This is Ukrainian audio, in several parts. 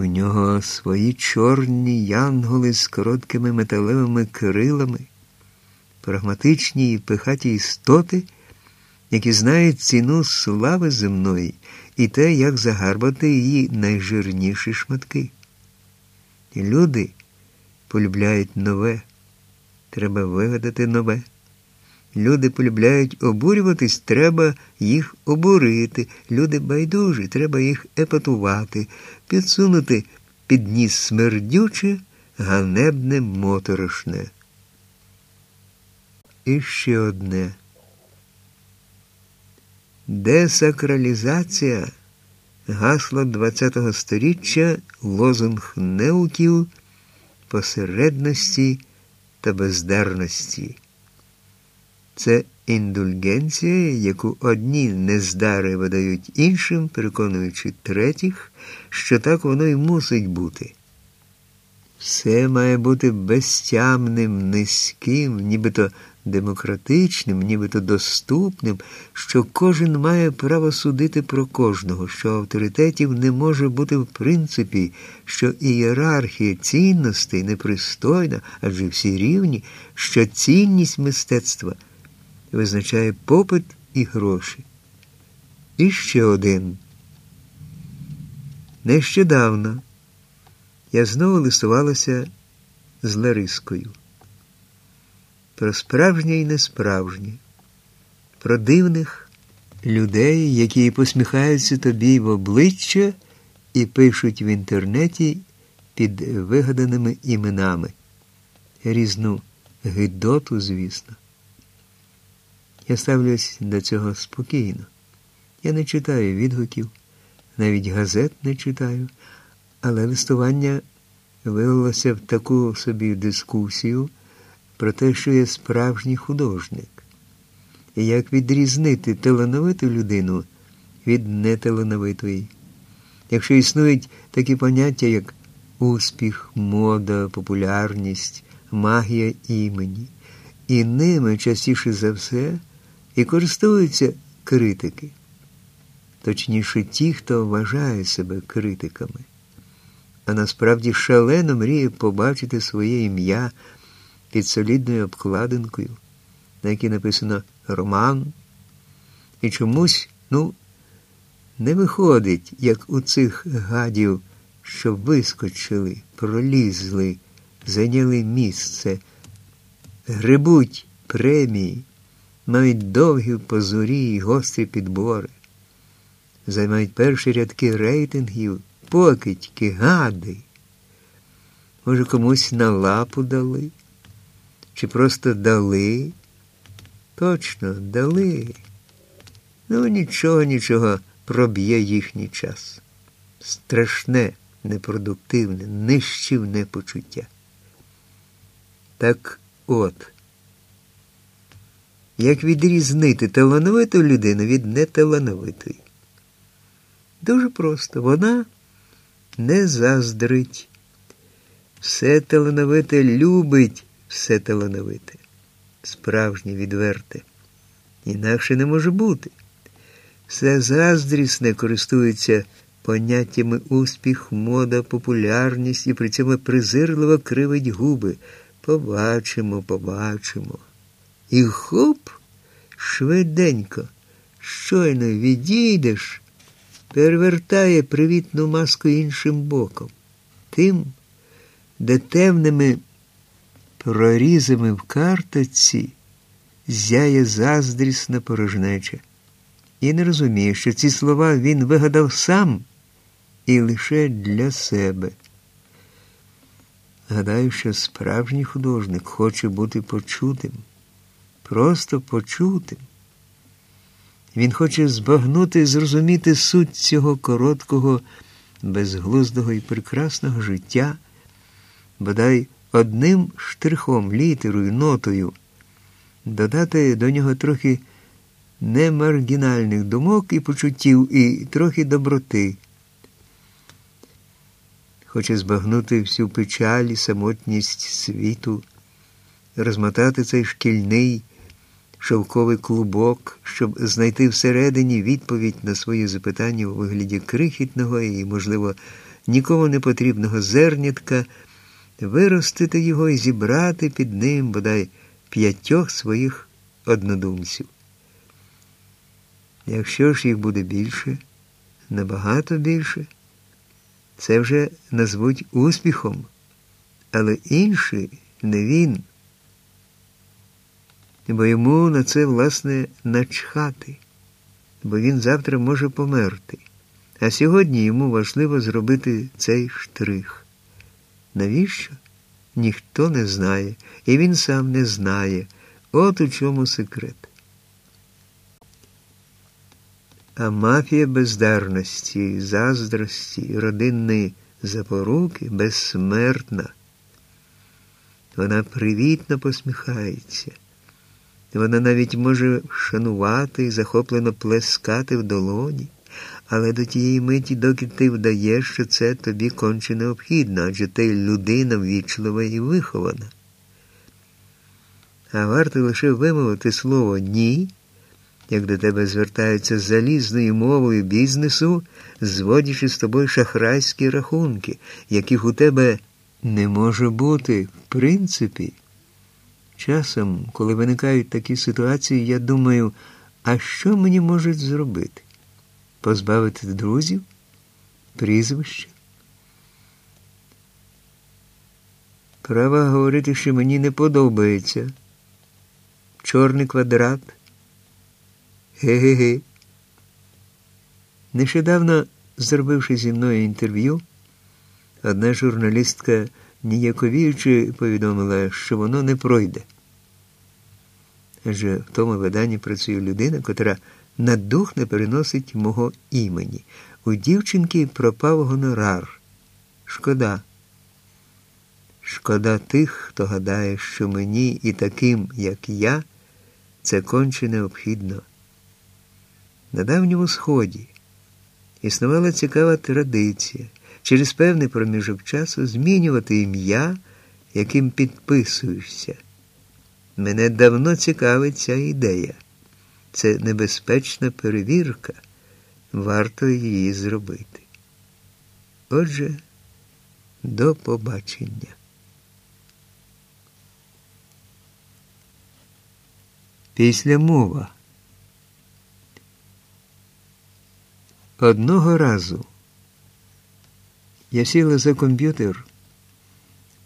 У нього свої чорні янголи з короткими металевими крилами, прагматичні і пихаті істоти, які знають ціну слави земної і те, як загарбати її найжирніші шматки. І люди полюбляють нове, треба вигадати нове. Люди полюбляють обурюватись, треба їх обурити. Люди байдужі, треба їх епатувати, підсунути під ніс смердюче, ганебне моторошне. І ще одне. Десакралізація гасло ХХ століття лозунг неуків, посередності та бездарності. Це індульгенція, яку одні нездари видають іншим, переконуючи третіх, що так воно й мусить бути. Все має бути безтямним, низьким, нібито демократичним, нібито доступним, що кожен має право судити про кожного, що авторитетів не може бути в принципі, що ієрархія цінностей непристойна, адже всі рівні, що цінність мистецтва визначає попит і гроші. І ще один. Нещодавно я знову листувалася з Ларискою про справжнє і несправжнє, про дивних людей, які посміхаються тобі в обличчя і пишуть в інтернеті під вигаданими іменами. Різну гидоту, звісно. Я ставлюсь до цього спокійно. Я не читаю відгуків, навіть газет не читаю, але листування вилилося в таку собі дискусію про те, що я справжній художник. І як відрізнити талановиту людину від неталановитої. Якщо існують такі поняття, як успіх, мода, популярність, магія імені, і ними частіше за все і користуються критики, точніше ті, хто вважає себе критиками, а насправді шалено мріє побачити своє ім'я під солідною обкладинкою, на якій написано Роман, і чомусь, ну, не виходить, як у цих гадів, що вискочили, пролізли, зайняли місце, грибуть премії, мають довгі позорі і гострі підбори, займають перші рядки рейтингів, покидьки, гади. Може, комусь на лапу дали? Чи просто дали? Точно, дали. Ну, нічого, нічого проб'є їхній час. Страшне, непродуктивне, нищівне почуття. Так от, як відрізнити талановиту людину від неталановитої? Дуже просто, вона не заздрить. Все талановите любить все талановите, справжнє відверте. Інакше не може бути. Все заздрісне користується поняттями успіх, мода, популярність і при цьому презирливо кривить губи. Побачимо, побачимо. І хоп, швиденько, щойно відійдеш, перевертає привітну маску іншим боком, тим, де темними прорізами в картоці зяє заздрісна порожнеча. І не розуміє, що ці слова він вигадав сам і лише для себе. Гадаю, що справжній художник хоче бути почутим, просто почутим. Він хоче збагнути і зрозуміти суть цього короткого, безглуздого і прекрасного життя, бодай одним штрихом, літерою, нотою, додати до нього трохи немаргінальних думок і почуттів, і трохи доброти. Хоче збагнути всю печаль і самотність світу, розмотати цей шкільний шовковий клубок, щоб знайти всередині відповідь на свої запитання у вигляді крихітного і, можливо, нікому не потрібного зернятка, виростити його і зібрати під ним бодай п'ятьох своїх однодумців. Якщо ж їх буде більше, набагато більше, це вже назвуть успіхом, але інший не він, бо йому на це, власне, начхати, бо він завтра може померти. А сьогодні йому важливо зробити цей штрих. Навіщо? Ніхто не знає, і він сам не знає. От у чому секрет. А мафія бездарності, заздрості, родинної запоруки безсмертна. Вона привітно посміхається. Вона навіть може шанувати захоплено плескати в долоні, але до тієї миті, доки ти вдаєш, що це тобі конче необхідно, адже ти людина ввічлива і вихована. А варто лише вимовити слово ні як до тебе звертаються залізною мовою бізнесу, зводячи з тобою шахрайські рахунки, яких у тебе не може бути, в принципі. Часом, коли виникають такі ситуації, я думаю, а що мені можуть зробити? Позбавити друзів, прізвища? Право говорити, що мені не подобається. Чорний квадрат. Ге-ге-ге. Нещодавно, зробивши зі мною інтерв'ю, одна журналістка, ніяковіючи, повідомила, що воно не пройде. Адже в тому виданні працює людина, котра на дух не переносить мого імені. У дівчинки пропав гонорар. Шкода. Шкода тих, хто гадає, що мені і таким, як я, це конче необхідно. На Давньому Сході існувала цікава традиція через певний проміжок часу змінювати ім'я, яким підписуєшся. Мене давно цікавить ця ідея. Це небезпечна перевірка, варто її зробити. Отже, до побачення. Після мова. Одного разу я сіла за комп'ютер,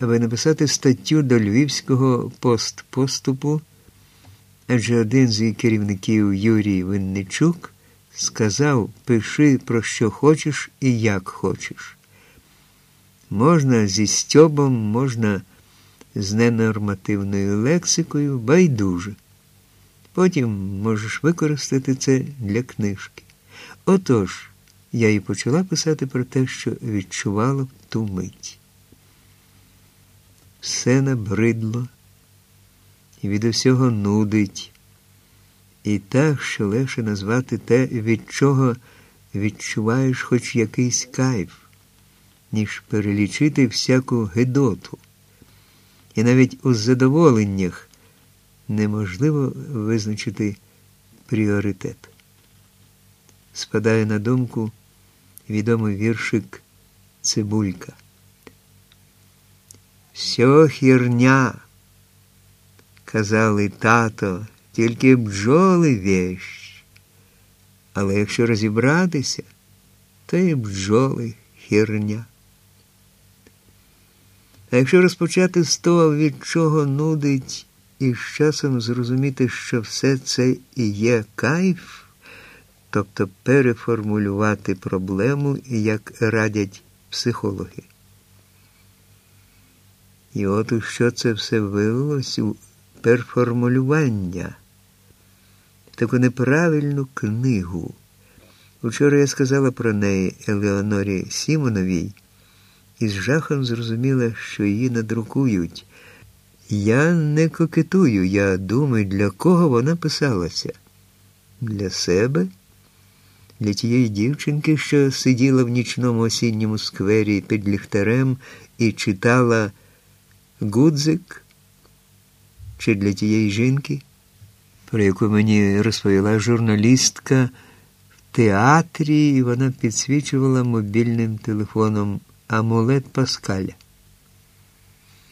аби написати статтю до Львівського постпоступу, адже один з її керівників Юрій Винничук сказав: пиши про що хочеш і як хочеш. Можна зі стьобом, можна з ненормативною лексикою, байдуже. Потім можеш використати це для книжки. Отож, я і почала писати про те, що відчувала ту мить. Все набридло, і від усього нудить, і так, що легше назвати те, від чого відчуваєш хоч якийсь кайф, ніж перелічити всяку гидоту. І навіть у задоволеннях неможливо визначити пріоритет спадає на думку відомий віршик Цибулька. Сьо хірня, казали тато, тільки бджоли вещ. Але якщо розібратися, то і бджоли хірня. А якщо розпочати з того, від чого нудить, і з часом зрозуміти, що все це і є кайф тобто переформулювати проблему, як радять психологи. І от у що це все вилилось у перформулювання, таку неправильну книгу. Учора я сказала про неї Елеонорі Сімоновій і з жахом зрозуміла, що її надрукують. Я не кокетую, я думаю, для кого вона писалася? Для себе? Для тієї дівчинки, що сиділа в нічному осінньому сквері під ліхтарем і читала гудзик, чи для тієї жінки, про яку мені розповіла журналістка в театрі, і вона підсвічувала мобільним телефоном амулет Паскаля.